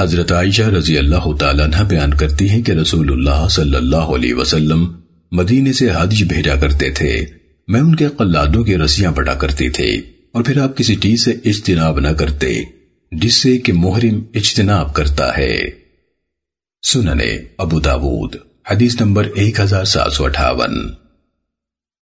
حضرت عائشہ رضی اللہ تعالیٰ عنہ بیان کرتی ہیں کہ رسول اللہ صلی اللہ علیہ وسلم مدینے سے حج بھیجا کرتے تھے۔ میں ان کے قلادوں کی رسیاں بڑا کرتی تھے اور پھر آپ کسی چیز سے اجتناب نہ کرتے، جس سے کہ محرم اجتناب کرتا ہے۔ سننے ابو داود، حدیث نمبر ایک ہزار سات سو اٹھاون۔